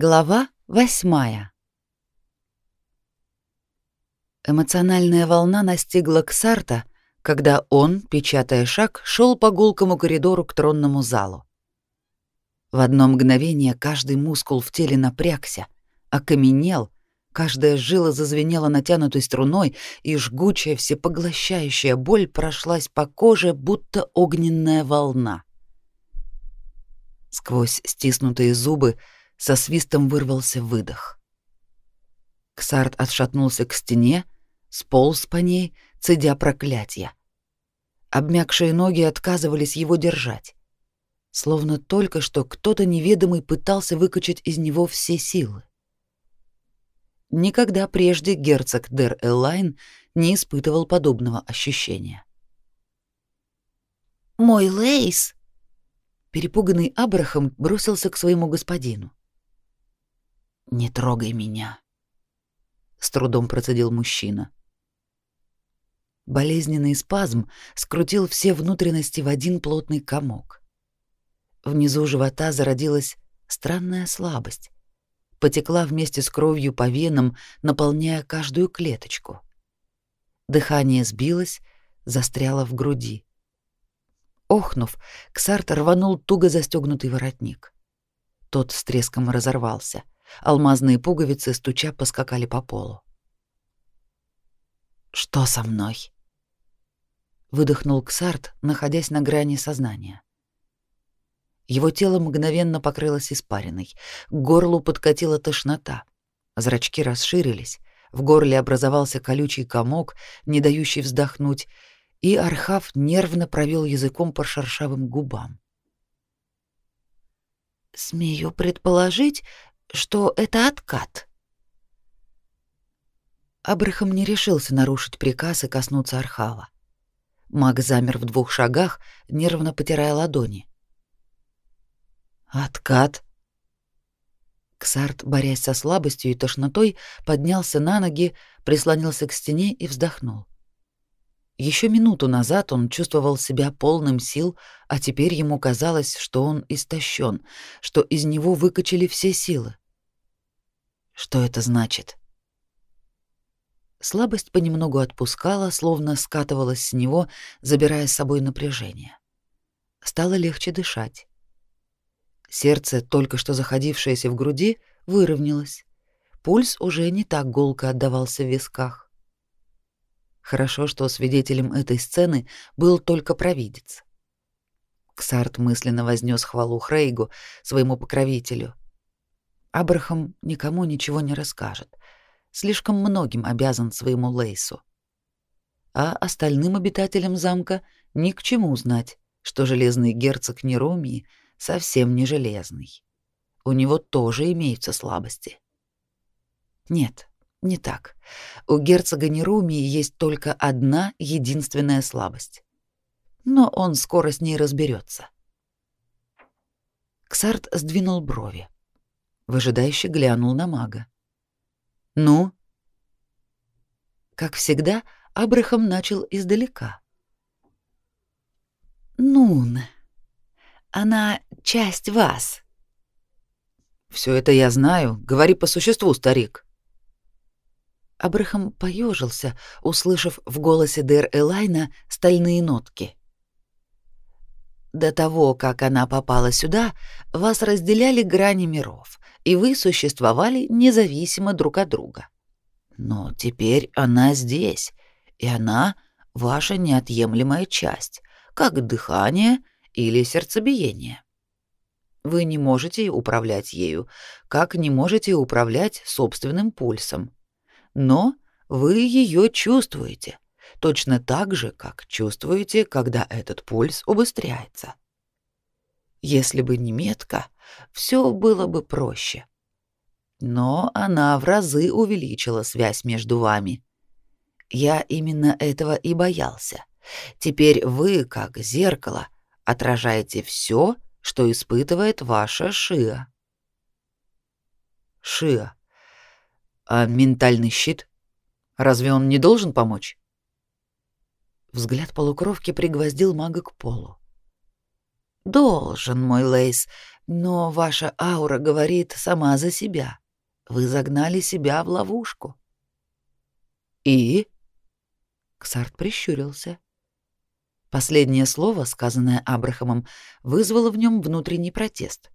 Глава восьмая. Эмоциональная волна настигла Ксарта, когда он, печатая шаг, шел по гулкому коридору к тронному залу. В одно мгновение каждый мускул в теле напрягся, окаменел, каждая жила зазвенела натянутой струной, и жгучая, всепоглощающая боль прошлась по коже, будто огненная волна. Сквозь стиснутые зубы со свистом вырвался выдох. Ксарт отшатнулся к стене, сполз по ней, цедя проклятия. Обмякшие ноги отказывались его держать. Словно только что кто-то неведомый пытался выкачать из него все силы. Никогда прежде герцог Дер Элайн не испытывал подобного ощущения. «Мой Лейс!» Перепуганный Абрахам бросился к своему господину. Не трогай меня, с трудом процедил мужчина. Болезненный спазм скрутил все внутренности в один плотный комок. Внизу живота зародилась странная слабость. Потекла вместе с кровью по венам, наполняя каждую клеточку. Дыхание сбилось, застряло в груди. Охнув, Ксарт рванул туго застегнутый воротник. Тот с треском разорвался — Алмазные пуговицы стуча поскакали по полу. Что со мной? выдохнул Ксарт, находясь на грани сознания. Его тело мгновенно покрылось испариной, к горлу подкатила тошнота. Зрачки расширились, в горле образовался колючий комок, не дающий вздохнуть, и Архав нервно провел языком по шершавым губам. «Смею предположить, что это откат. Абрахам не решился нарушить приказ и коснуться Архава. Маг замер в двух шагах, нервно потирая ладони. «Откат?» Ксарт, борясь со слабостью и тошнотой, поднялся на ноги, прислонился к стене и вздохнул. Еще минуту назад он чувствовал себя полным сил, а теперь ему казалось, что он истощен, что из него выкачали все силы. Что это значит? Слабость понемногу отпускала, словно скатывалась с него, забирая с собой напряжение. Стало легче дышать. Сердце, только что заходившееся в груди, выровнялось. Пульс уже не так гулко отдавался в висках. Хорошо, что свидетелем этой сцены был только провидец. Ксарт мысленно вознес хвалу Хрейгу, своему покровителю. Абрахам никому ничего не расскажет. Слишком многим обязан своему Лейсу. А остальным обитателям замка ни к чему знать, что железный герцог Неромии совсем не железный. У него тоже имеются слабости. Нет, не так. У герцога Нерумии есть только одна единственная слабость. Но он скоро с ней разберется. Ксарт сдвинул брови. Выжидающе глянул на мага. «Ну?» Как всегда, Абрахам начал издалека. «Нун, она часть вас». «Все это я знаю. Говори по существу, старик». Абрахам поежился, услышав в голосе Дэр Элайна стальные нотки. До того, как она попала сюда, вас разделяли грани миров, и вы существовали независимо друг от друга. Но теперь она здесь, и она ваша неотъемлемая часть, как дыхание или сердцебиение. Вы не можете управлять ею, как не можете управлять собственным пульсом но вы ее чувствуете, точно так же, как чувствуете, когда этот пульс убыстряется. Если бы не метка, все было бы проще. Но она в разы увеличила связь между вами. Я именно этого и боялся. Теперь вы, как зеркало, отражаете все, что испытывает ваша Шиа. Шиа а ментальный щит? Разве он не должен помочь? Взгляд полукровки пригвоздил мага к полу. Должен, мой Лейс, но ваша аура говорит сама за себя. Вы загнали себя в ловушку. И? Ксарт прищурился. Последнее слово, сказанное Абрахамом, вызвало в нем внутренний протест.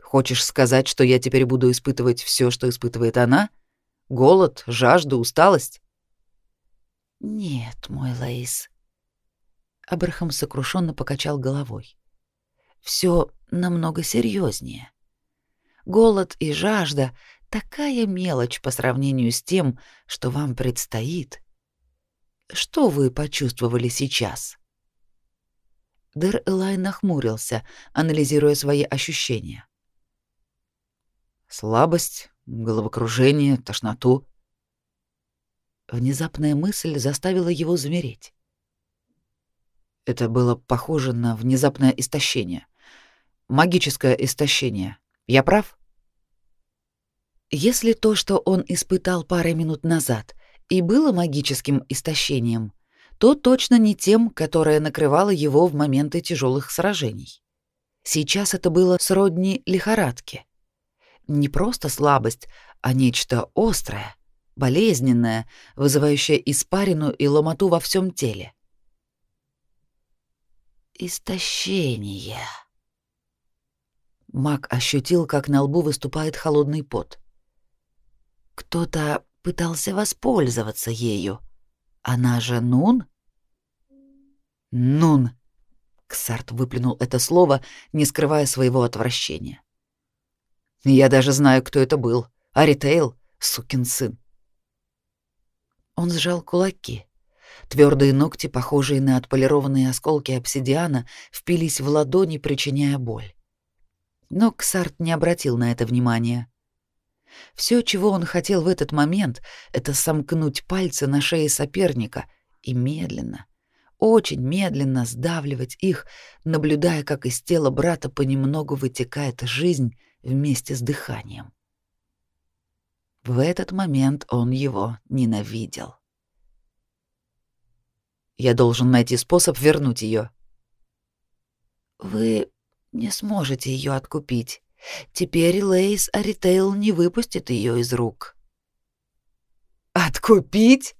Хочешь сказать, что я теперь буду испытывать все, что испытывает она? Голод, жажду, усталость? Нет, мой Лейс. Абрахам сокрушенно покачал головой. Все намного серьезнее. Голод и жажда такая мелочь по сравнению с тем, что вам предстоит. Что вы почувствовали сейчас? Дэр Элай нахмурился, анализируя свои ощущения. Слабость, головокружение, тошноту. Внезапная мысль заставила его замереть. Это было похоже на внезапное истощение. Магическое истощение. Я прав? Если то, что он испытал пару минут назад, и было магическим истощением, то точно не тем, которое накрывало его в моменты тяжелых сражений. Сейчас это было сродни лихорадке. Не просто слабость, а нечто острое, болезненное, вызывающее испарину и ломоту во всем теле. Истощение. Мак ощутил, как на лбу выступает холодный пот. Кто-то пытался воспользоваться ею. Она же Нун? Нун. Ксарт выплюнул это слово, не скрывая своего отвращения. Я даже знаю, кто это был. Аритейл, сукин сын. Он сжал кулаки. Твердые ногти, похожие на отполированные осколки обсидиана, впились в ладони, причиняя боль. Но Ксарт не обратил на это внимания. Все, чего он хотел в этот момент, это сомкнуть пальцы на шее соперника и медленно, очень медленно сдавливать их, наблюдая, как из тела брата понемногу вытекает жизнь вместе с дыханием. В этот момент он его ненавидел. Я должен найти способ вернуть ее. Вы не сможете ее откупить. Теперь Лейс Аритейл не выпустит ее из рук. Откупить?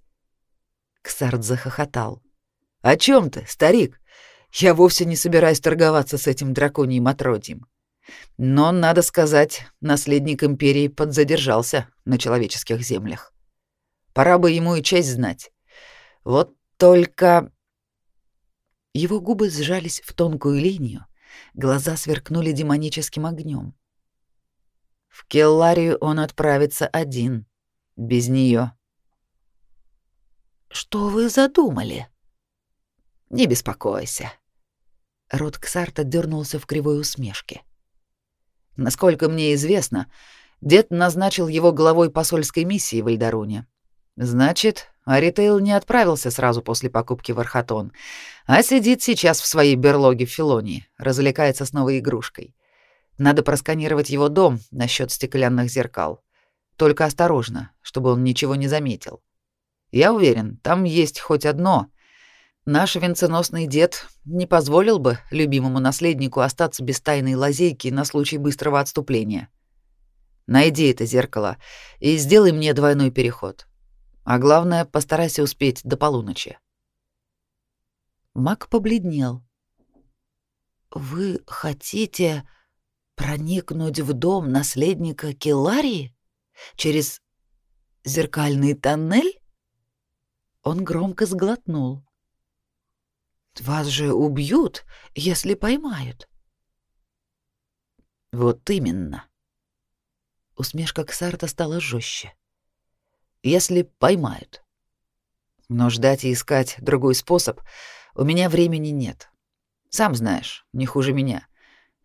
Ксарт захохотал. О чем ты, старик? Я вовсе не собираюсь торговаться с этим драконьим отродьем. Но, надо сказать, наследник империи подзадержался на человеческих землях. Пора бы ему и честь знать. Вот только... Его губы сжались в тонкую линию, глаза сверкнули демоническим огнем. В Келларию он отправится один, без нее. Что вы задумали? Не беспокойся. Рот Ксарта дернулся в кривой усмешке. Насколько мне известно, дед назначил его главой посольской миссии в Эльдаруне. Значит, Аритейл не отправился сразу после покупки в Архатон, а сидит сейчас в своей берлоге в Филонии, развлекается с новой игрушкой. Надо просканировать его дом насчет стеклянных зеркал. Только осторожно, чтобы он ничего не заметил. Я уверен, там есть хоть одно — Наш венценосный дед не позволил бы любимому наследнику остаться без тайной лазейки на случай быстрого отступления. Найди это зеркало и сделай мне двойной переход. А главное, постарайся успеть до полуночи. Мак побледнел. Вы хотите проникнуть в дом наследника Келарии через зеркальный тоннель? Он громко сглотнул. Вас же убьют, если поймают. Вот именно. Усмешка Ксарта стала жестче. Если поймают. Но ждать и искать другой способ у меня времени нет. Сам знаешь, не хуже меня.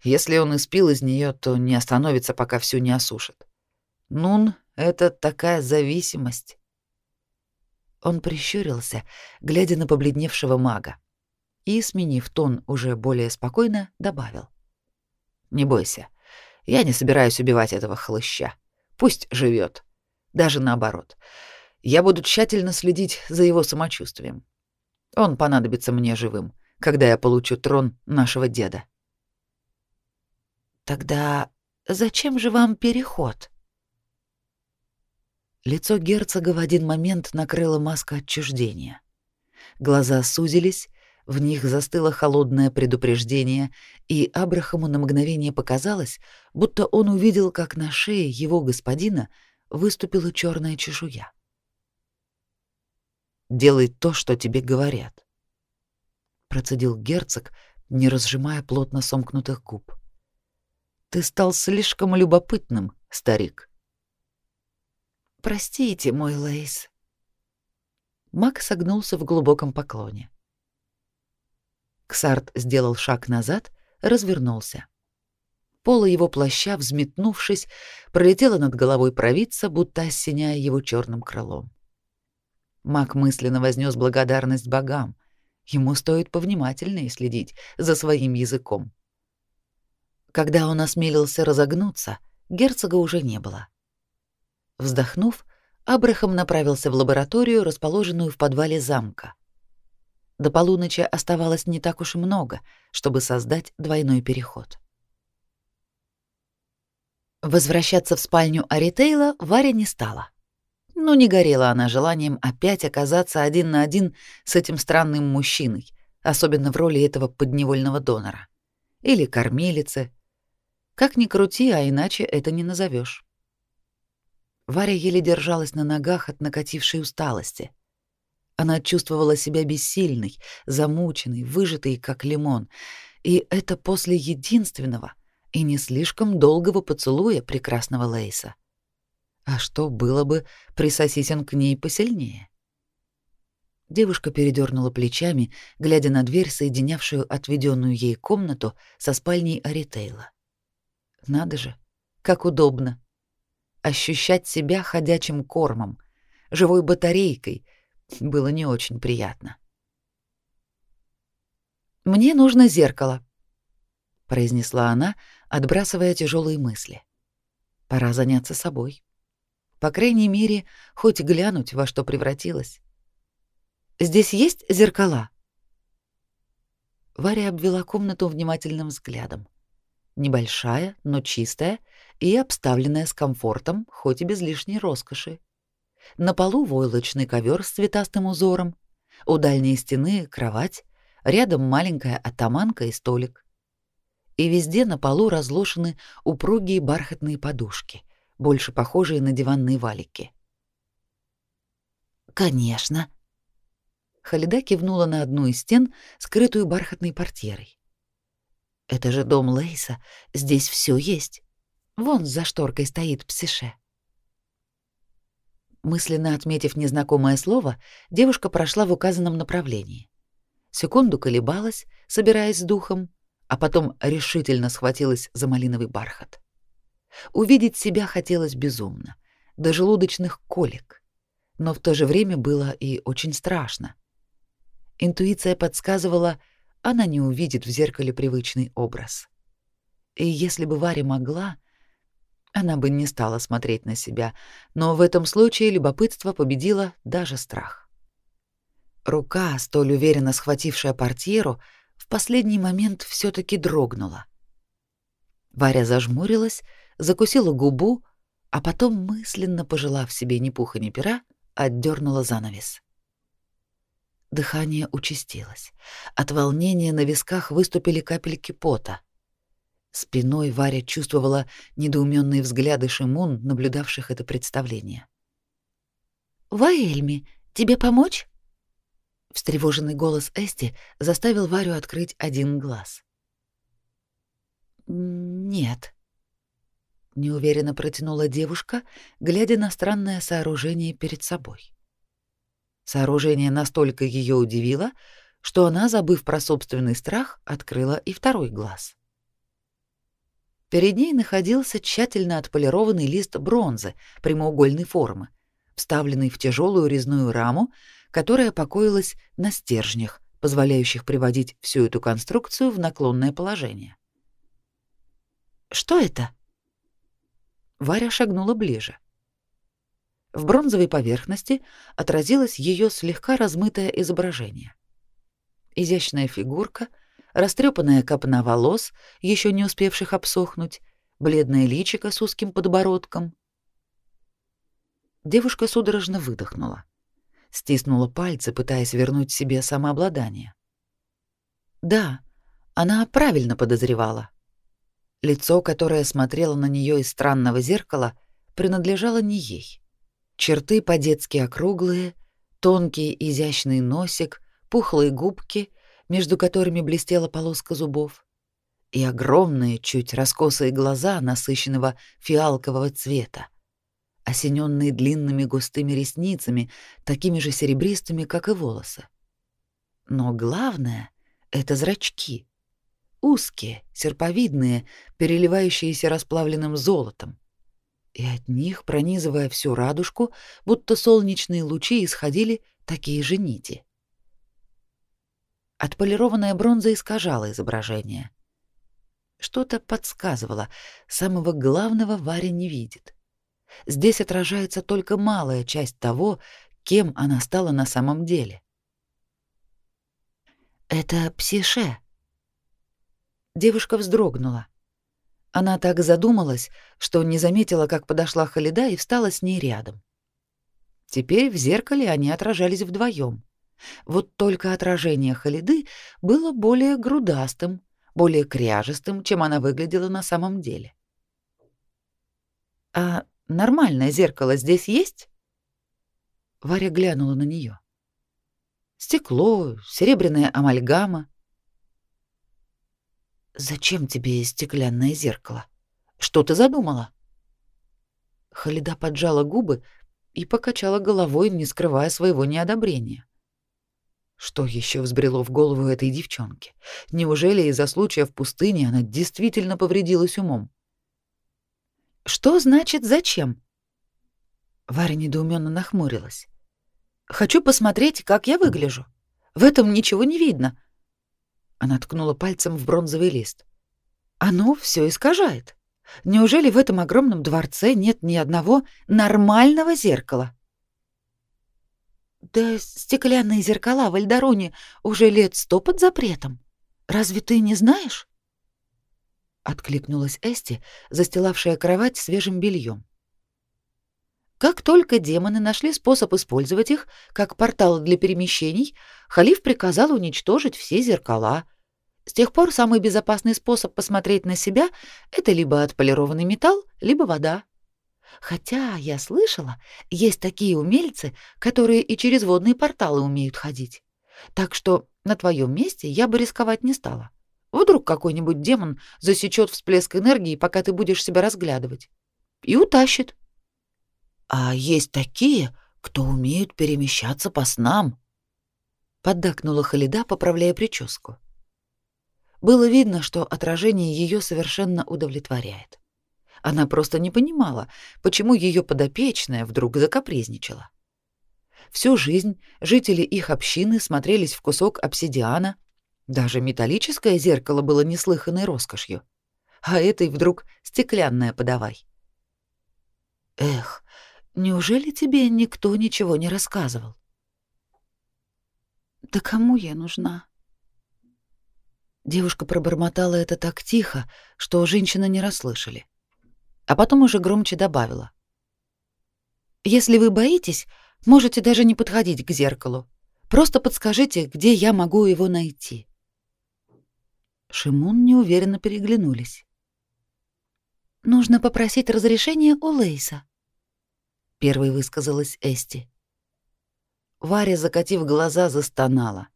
Если он испил из нее, то не остановится, пока всю не осушит. Нун — это такая зависимость. Он прищурился, глядя на побледневшего мага и, сменив тон уже более спокойно, добавил. «Не бойся, я не собираюсь убивать этого хлыща. Пусть живет. Даже наоборот. Я буду тщательно следить за его самочувствием. Он понадобится мне живым, когда я получу трон нашего деда. Тогда зачем же вам переход? Лицо герцога в один момент накрыла маска отчуждения. Глаза сузились, в них застыло холодное предупреждение, и Абрахаму на мгновение показалось, будто он увидел, как на шее его господина выступила черная чешуя. «Делай то, что тебе говорят», — процедил герцог, не разжимая плотно сомкнутых губ. «Ты стал слишком любопытным, старик». «Простите, мой Лейс». Мак согнулся в глубоком поклоне. Ксарт сделал шаг назад, развернулся. Поло его плаща, взметнувшись, пролетело над головой провидца, будто осеняя его черным крылом. Маг мысленно вознес благодарность богам. Ему стоит повнимательнее следить за своим языком. Когда он осмелился разогнуться, герцога уже не было. Вздохнув, Абрахам направился в лабораторию, расположенную в подвале замка. До полуночи оставалось не так уж и много, чтобы создать двойной переход. Возвращаться в спальню Аритейла Варя не стала. Но не горела она желанием опять оказаться один на один с этим странным мужчиной, особенно в роли этого подневольного донора. Или кормилицы. Как ни крути, а иначе это не назовешь. Варя еле держалась на ногах от накатившей усталости — она чувствовала себя бессильной, замученной, выжатой, как лимон, и это после единственного и не слишком долгого поцелуя прекрасного Лейса. А что было бы, присосись он к ней посильнее? Девушка передернула плечами, глядя на дверь, соединявшую отведенную ей комнату со спальней Аритейла. Надо же, как удобно. Ощущать себя ходячим кормом, живой батарейкой, было не очень приятно. «Мне нужно зеркало», — произнесла она, отбрасывая тяжелые мысли. «Пора заняться собой. По крайней мере, хоть глянуть, во что превратилась. Здесь есть зеркала?» Варя обвела комнату внимательным взглядом. Небольшая, но чистая и обставленная с комфортом, хоть и без лишней роскоши. На полу войлочный ковер с цветастым узором, у дальней стены кровать, рядом маленькая атаманка и столик. И везде на полу разложены упругие бархатные подушки, больше похожие на диванные валики. «Конечно», Халида кивнула на одну из стен, скрытую бархатной портьерой. Это же дом Лейса, здесь все есть. Вон за шторкой стоит псише. Мысленно отметив незнакомое слово, девушка прошла в указанном направлении. Секунду колебалась, собираясь с духом, а потом решительно схватилась за малиновый бархат. Увидеть себя хотелось безумно, до желудочных колик, но в то же время было и очень страшно. Интуиция подсказывала, она не увидит в зеркале привычный образ. И если бы Варя могла, она бы не стала смотреть на себя, но в этом случае любопытство победило даже страх. Рука, столь уверенно схватившая портьеру, в последний момент все таки дрогнула. Варя зажмурилась, закусила губу, а потом, мысленно пожелав себе ни пуха ни пера, отдернула занавес. Дыхание участилось. От волнения на висках выступили капельки пота. Спиной Варя чувствовала недоуменные взгляды Шимун, наблюдавших это представление. «Ваэльми, тебе помочь?» Встревоженный голос Эсти заставил Варю открыть один глаз. «Нет», — неуверенно протянула девушка, глядя на странное сооружение перед собой. Сооружение настолько ее удивило, что она, забыв про собственный страх, открыла и второй глаз. Перед ней находился тщательно отполированный лист бронзы прямоугольной формы, вставленный в тяжелую резную раму, которая покоилась на стержнях, позволяющих приводить всю эту конструкцию в наклонное положение. «Что это?» Варя шагнула ближе. В бронзовой поверхности отразилось ее слегка размытое изображение. изящная фигурка, растрепанная копна волос, еще не успевших обсохнуть, бледное личико с узким подбородком. Девушка судорожно выдохнула, стиснула пальцы, пытаясь вернуть себе самообладание. Да, она правильно подозревала. Лицо, которое смотрело на нее из странного зеркала, принадлежало не ей. Черты по-детски округлые, тонкий изящный носик, пухлые губки, между которыми блестела полоска зубов, и огромные, чуть раскосые глаза насыщенного фиалкового цвета, осененные длинными густыми ресницами, такими же серебристыми, как и волосы. Но главное — это зрачки. Узкие, серповидные, переливающиеся расплавленным золотом. И от них, пронизывая всю радужку, будто солнечные лучи исходили такие же нити. Отполированная бронза искажала изображение. Что-то подсказывало, самого главного Варя не видит. Здесь отражается только малая часть того, кем она стала на самом деле. Это псише. Девушка вздрогнула. Она так задумалась, что не заметила, как подошла Халида и встала с ней рядом. Теперь в зеркале они отражались вдвоем. Вот только отражение Халиды было более грудастым, более кряжестым, чем она выглядела на самом деле. «А нормальное зеркало здесь есть?» Варя глянула на нее. «Стекло, серебряная амальгама». «Зачем тебе стеклянное зеркало? Что ты задумала?» Халида поджала губы и покачала головой, не скрывая своего неодобрения. Что еще взбрело в голову этой девчонке? Неужели из-за случая в пустыне она действительно повредилась умом? Что значит зачем? Варя недоуменно нахмурилась. Хочу посмотреть, как я выгляжу. В этом ничего не видно. Она ткнула пальцем в бронзовый лист. Оно все искажает. Неужели в этом огромном дворце нет ни одного нормального зеркала? Да стеклянные зеркала в Эльдороне уже лет сто под запретом. Разве ты не знаешь? Откликнулась Эсти, застилавшая кровать свежим бельем. Как только демоны нашли способ использовать их как портал для перемещений, халиф приказал уничтожить все зеркала. С тех пор самый безопасный способ посмотреть на себя — это либо отполированный металл, либо вода. Хотя, я слышала, есть такие умельцы, которые и через водные порталы умеют ходить. Так что на твоем месте я бы рисковать не стала. Вдруг какой-нибудь демон засечет всплеск энергии, пока ты будешь себя разглядывать. И утащит. А есть такие, кто умеют перемещаться по снам. Поддакнула Халида, поправляя прическу. Было видно, что отражение ее совершенно удовлетворяет. Она просто не понимала, почему ее подопечная вдруг закапризничала. Всю жизнь жители их общины смотрелись в кусок обсидиана, даже металлическое зеркало было неслыханной роскошью, а этой вдруг стеклянное подавай. Эх, неужели тебе никто ничего не рассказывал? Да кому я нужна? Девушка пробормотала это так тихо, что женщины не расслышали а потом уже громче добавила. «Если вы боитесь, можете даже не подходить к зеркалу. Просто подскажите, где я могу его найти». Шимон неуверенно переглянулись. «Нужно попросить разрешения у Лейса», — первой высказалась Эсти. Варя, закатив глаза, застонала.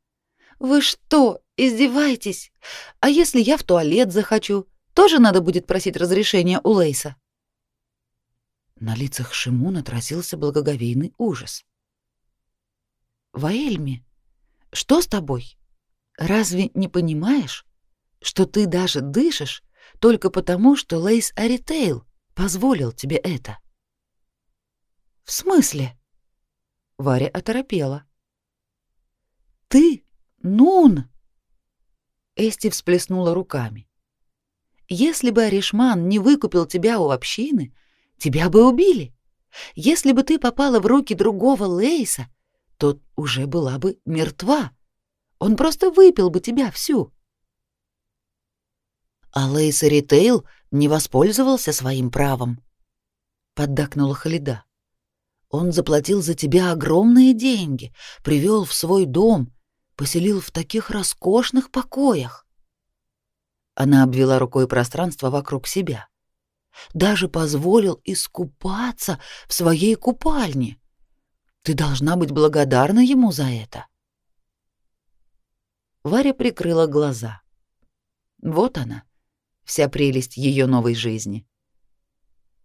«Вы что, издеваетесь? А если я в туалет захочу? Тоже надо будет просить разрешения у Лейса?» На лицах Шимун отразился благоговейный ужас. «Ваэльми, что с тобой? Разве не понимаешь, что ты даже дышишь только потому, что Лейс Аритейл позволил тебе это?» «В смысле?» Варя оторопела. «Ты, Нун!» Эсти всплеснула руками. «Если бы Аришман не выкупил тебя у общины, — тебя бы убили. Если бы ты попала в руки другого Лейса, то уже была бы мертва. Он просто выпил бы тебя всю. А Лейс Ритейл не воспользовался своим правом, поддакнула Халида. Он заплатил за тебя огромные деньги, привел в свой дом, поселил в таких роскошных покоях. Она обвела рукой пространство вокруг себя. Даже позволил искупаться в своей купальне. Ты должна быть благодарна ему за это. Варя прикрыла глаза. Вот она, вся прелесть ее новой жизни.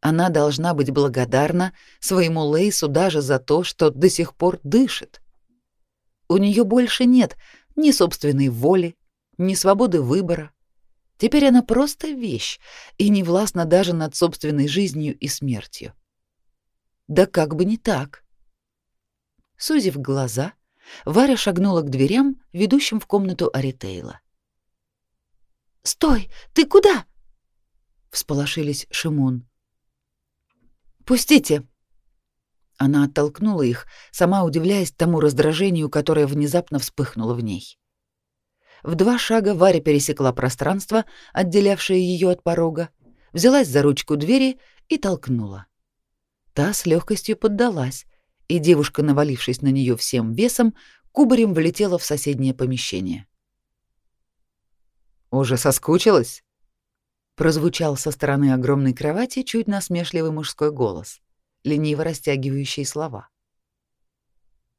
Она должна быть благодарна своему Лейсу даже за то, что до сих пор дышит. У нее больше нет ни собственной воли, ни свободы выбора. Теперь она просто вещь и не властна даже над собственной жизнью и смертью. Да как бы не так. Сузив глаза, Варя шагнула к дверям, ведущим в комнату Аритейла. «Стой! Ты куда?» — всполошились Шимон. «Пустите!» Она оттолкнула их, сама удивляясь тому раздражению, которое внезапно вспыхнуло в ней. В два шага Варя пересекла пространство, отделявшее ее от порога, взялась за ручку двери и толкнула. Та с легкостью поддалась, и девушка, навалившись на нее всем весом, кубарем влетела в соседнее помещение. «Уже соскучилась?» прозвучал со стороны огромной кровати чуть насмешливый мужской голос, лениво растягивающий слова.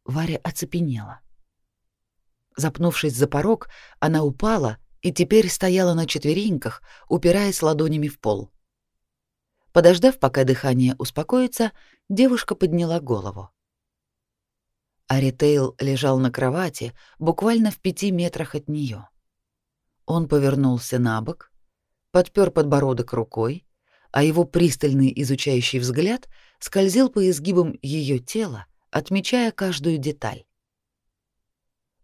Варя оцепенела. Запнувшись за порог, она упала и теперь стояла на четвереньках, упираясь ладонями в пол. Подождав, пока дыхание успокоится, девушка подняла голову. Аритейл лежал на кровати, буквально в пяти метрах от нее. Он повернулся на бок, подпер подбородок рукой, а его пристальный изучающий взгляд скользил по изгибам ее тела, отмечая каждую деталь.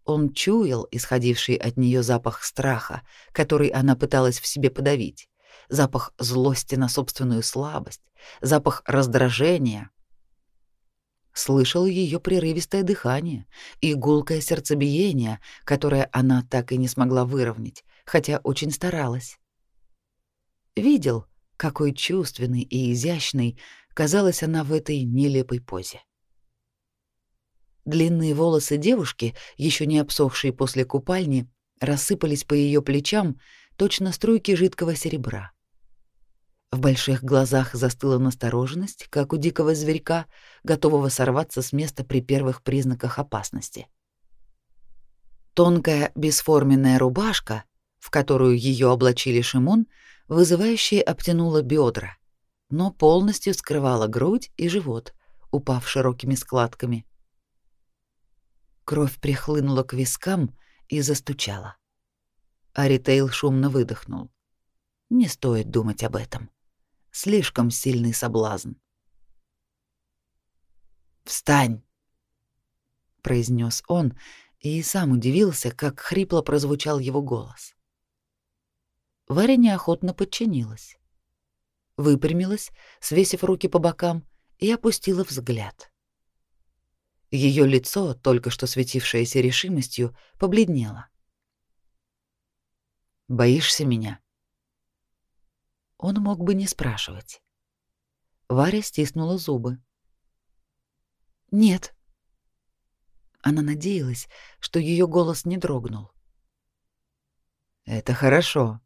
Он чуял исходивший от нее запах страха, который она пыталась в себе подавить, запах злости на собственную слабость, запах раздражения. Слышал ее прерывистое дыхание и гулкое сердцебиение, которое она так и не смогла выровнять, хотя очень старалась видел, какой чувственной и изящной казалась она в этой нелепой позе. Длинные волосы девушки, еще не обсохшие после купальни, рассыпались по ее плечам, точно струйки жидкого серебра. В больших глазах застыла настороженность, как у дикого зверька, готового сорваться с места при первых признаках опасности. Тонкая бесформенная рубашка, в которую ее облачили Шимон, вызывающе обтянула бедра, но полностью скрывала грудь и живот, упав широкими складками. Кровь прихлынула к вискам и застучала. Аритейл шумно выдохнул. Не стоит думать об этом. Слишком сильный соблазн. «Встань!» — произнес он, и сам удивился, как хрипло прозвучал его голос. Варя неохотно подчинилась. Выпрямилась, свесив руки по бокам, и опустила взгляд. Ее лицо, только что светившееся решимостью, побледнело. «Боишься меня?» Он мог бы не спрашивать. Варя стиснула зубы. «Нет». Она надеялась, что ее голос не дрогнул. «Это хорошо»,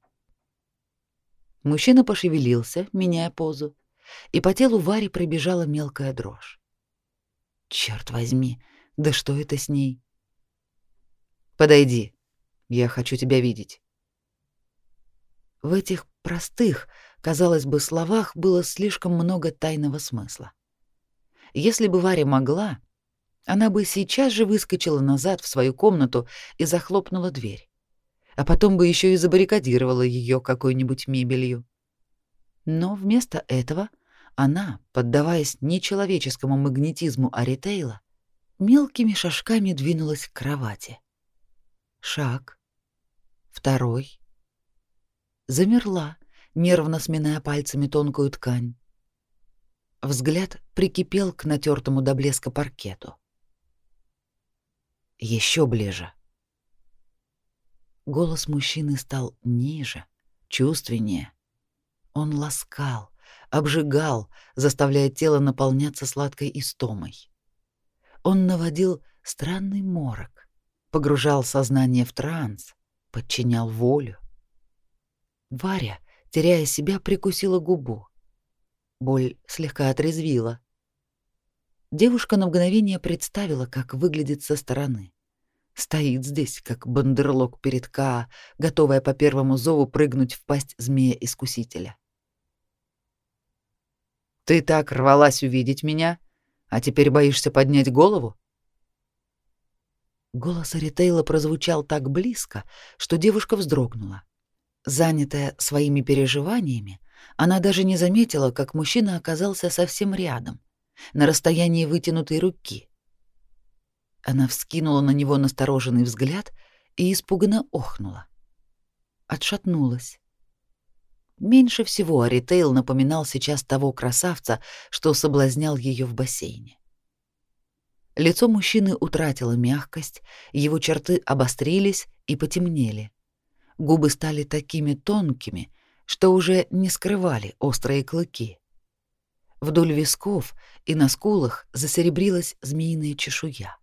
Мужчина пошевелился, меняя позу, и по телу Вари пробежала мелкая дрожь. Черт возьми, да что это с ней? Подойди. Я хочу тебя видеть. В этих простых, казалось бы, словах было слишком много тайного смысла. Если бы Варя могла, она бы сейчас же выскочила назад в свою комнату и захлопнула дверь а потом бы еще и забаррикадировала ее какой-нибудь мебелью. Но вместо этого она, поддаваясь нечеловеческому магнетизму Аритейла, мелкими шажками двинулась к кровати. Шаг. Второй. Замерла, нервно сминая пальцами тонкую ткань. Взгляд прикипел к натертому до блеска паркету. Еще ближе. Голос мужчины стал ниже, чувственнее. Он ласкал, обжигал, заставляя тело наполняться сладкой истомой. Он наводил странный морок, погружал сознание в транс, подчинял волю. Варя, теряя себя, прикусила губу. Боль слегка отрезвила. Девушка на мгновение представила, как выглядит со стороны. Стоит здесь, как бандерлог перед Каа, готовая по первому зову прыгнуть в пасть змея-искусителя. «Ты так рвалась увидеть меня, а теперь боишься поднять голову?» Голос Аритейла прозвучал так близко, что девушка вздрогнула. Занятая своими переживаниями, она даже не заметила, как мужчина оказался совсем рядом, на расстоянии вытянутой руки. Она вскинула на него настороженный взгляд и испуганно охнула. Отшатнулась. Меньше всего Аритейл напоминал сейчас того красавца, что соблазнял ее в бассейне. Лицо мужчины утратило мягкость, его черты обострились и потемнели. Губы стали такими тонкими, что уже не скрывали острые клыки. Вдоль висков и на скулах засеребрилась змеиная чешуя.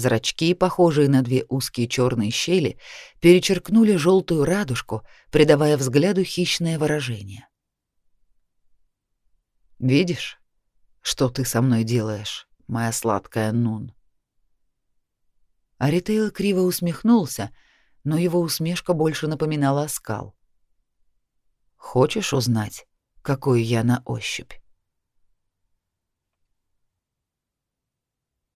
Зрачки, похожие на две узкие черные щели, перечеркнули желтую радужку, придавая взгляду хищное выражение. «Видишь, что ты со мной делаешь, моя сладкая Нун?» Аритейл криво усмехнулся, но его усмешка больше напоминала оскал. Хочешь узнать, какой я на ощупь?